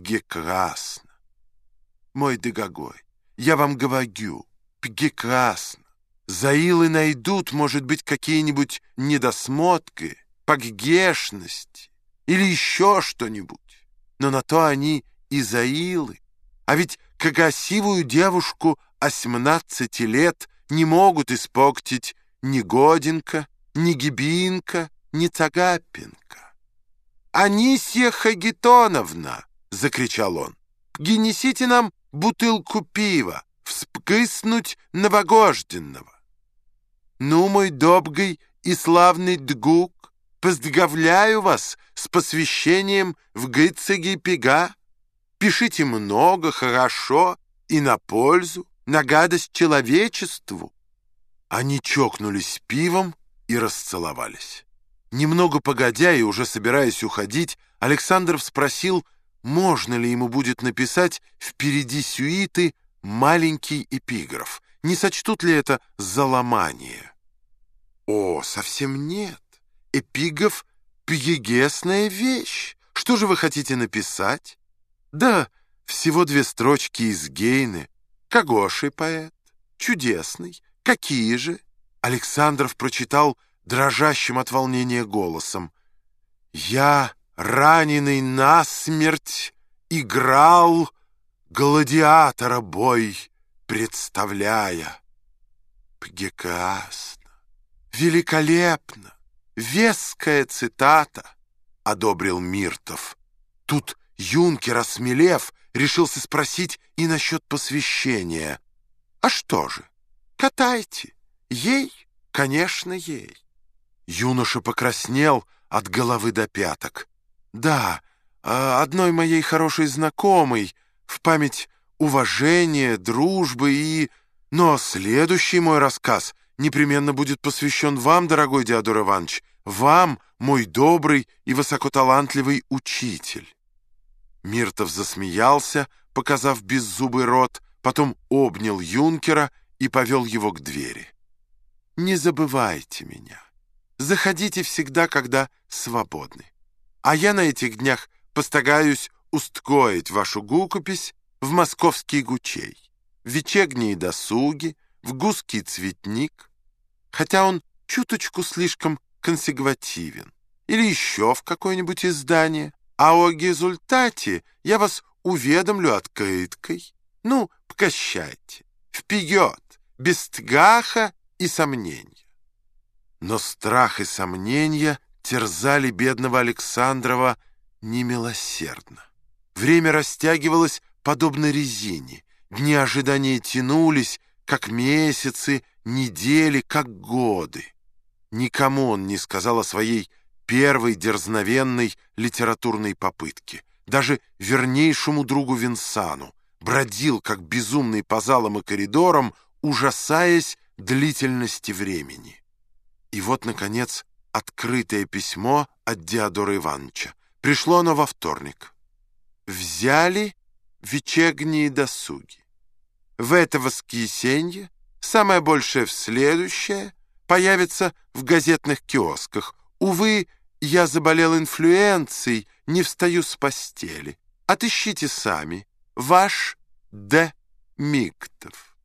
прекрасно. Мой дорогой, я вам говорю, прекрасно. Заилы найдут, может быть, какие-нибудь недосмотки, погрешности или еще что-нибудь. Но на то они и заилы. А ведь красивую девушку 18 лет не могут испортить ни Годенко, ни Гибинка, ни Цагапенко. «Анисья Хагитоновна!» — закричал он. «Генесите нам бутылку пива, вспкыснуть новогоденного». «Ну, мой добгый и славный Дгук, поздравляю вас с посвящением в гыцаги пега. Пишите много, хорошо и на пользу, на гадость человечеству». Они чокнулись пивом и расцеловались. Немного погодя и уже собираясь уходить, Александров спросил, можно ли ему будет написать впереди сюиты маленький эпиграф. Не сочтут ли это за ломание? О, совсем нет. Эпиграф — пьегесная вещь. Что же вы хотите написать? Да, всего две строчки из Гейны. Когоший поэт. Чудесный. Какие же? Александров прочитал дрожащим от волнения голосом. «Я, раненый насмерть, играл гладиатора бой, представляя». Прекрасно, великолепно, веская цитата, — одобрил Миртов. Тут юнкер, осмелев, решился спросить и насчет посвящения. «А что же, катайте, ей, конечно, ей». Юноша покраснел от головы до пяток. «Да, а, одной моей хорошей знакомой, в память уважения, дружбы и... Но следующий мой рассказ непременно будет посвящен вам, дорогой Диадор Иванович, вам, мой добрый и высокоталантливый учитель». Миртов засмеялся, показав беззубый рот, потом обнял юнкера и повел его к двери. «Не забывайте меня». Заходите всегда, когда свободны. А я на этих днях постараюсь устроить вашу гукопись в московский гучей, в вечерние досуги, в гусский цветник, хотя он чуточку слишком консервативен, или еще в какое-нибудь издание, а о результате я вас уведомлю открыткой. Ну, прощайте, вперед, без страха и сомнений. Но страх и сомнения терзали бедного Александрова немилосердно. Время растягивалось подобно резине. Дни ожидания тянулись, как месяцы, недели, как годы. Никому он не сказал о своей первой дерзновенной литературной попытке. Даже вернейшему другу Винсану бродил, как безумный по залам и коридорам, ужасаясь длительности времени. И вот, наконец, открытое письмо от Диодора Ивановича. Пришло оно во вторник. Взяли вечерние досуги. В это воскресенье, самое большее в следующее, появится в газетных киосках. Увы, я заболел инфлюенцией, не встаю с постели. Отыщите сами. Ваш Д. Миктов.